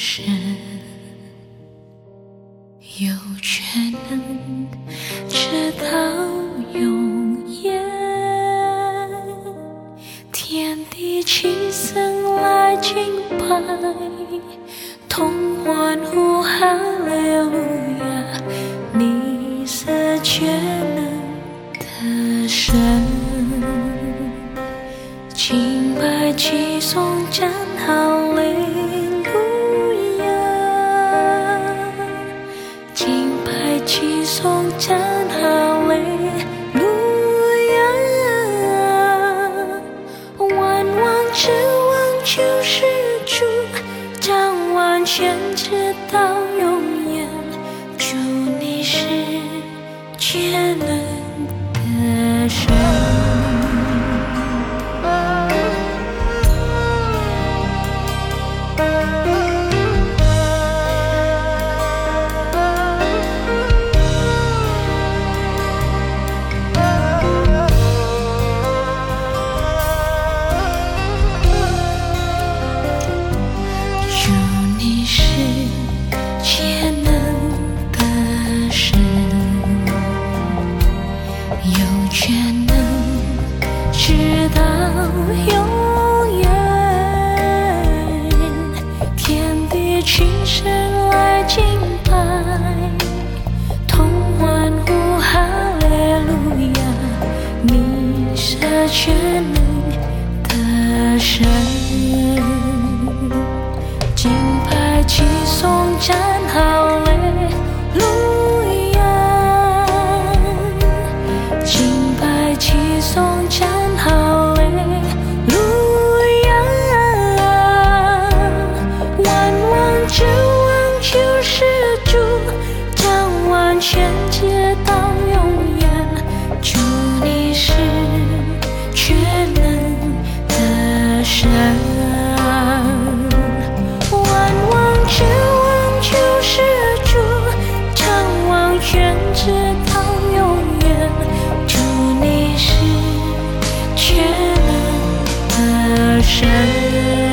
神，有全能，直到永远。天地起生来敬拜，同欢呼喊流，你是全能的神，敬拜起颂赞好。齐颂赞哈利路亚，万王之王救世主，掌完全直到永远，主你是全能直到永远。天地群生来敬之王救世主，掌完全直到永远，主你是全能的神。万王之王救世主，掌王权直到永远。主你是全能的神。